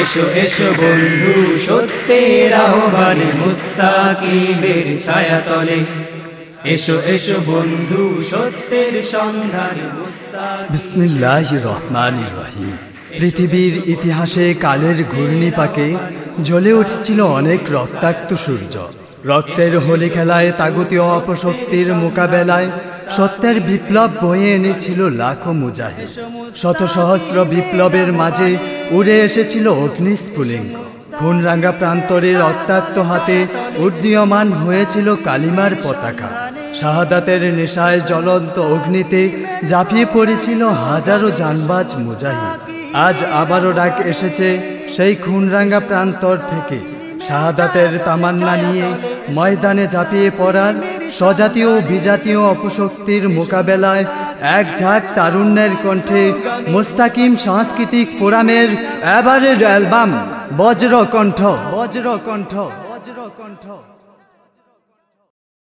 এসো এসো বন্ধু, সত্যের আহ্বানে মুস্তাকিমের ছায়াতলে। এসো এসো বন্ধু, সত্যের সন্ধানে বিসমিল্লাহ রহমান রহিম। পৃথিবীর ইতিহাসে কালের ঘূর্ণিপাকে জ্বলে উঠছিল অনেক রক্তাক্ত সূর্য। রক্তের হোলি খেলায় তাগতীয় অপশক্তির মোকাবেলায় সত্যের বিপ্লব বয়ে এনেছিল লাখো মুজাহিদ। শত সহস্র বিপ্লবের মাঝে উড়ে এসেছিল অগ্নিস্ফুলিঙ্গ। খুনরাঙ্গা প্রান্তরে রক্তাক্ত হাতে উড্ডীয়মান হয়েছিল কালিমার পতাকা। শাহাদাতের নেশায় জ্বলন্ত অগ্নিতে ঝাঁপিয়ে পড়েছিল হাজারো জানবাজ মুজাহিদ। আজ আবারও ডাক এসেছে সেই খুনরাঙ্গা প্রান্তর থেকে। শাহাদাতের তামান্না নিয়ে ময়দানে ঝাঁপিয়ে পড়ার স্বজাতীয় বিজাতীয় অপশক্তির মোকাবেলায় এক ঝাঁক তারুণ্যের কণ্ঠে মুস্তাকিম সাংস্কৃতিক ফোরামের এবারের অ্যালবাম বজ্রকণ্ঠ বজ্রকণ্ঠ বজ্রকণ্ঠ।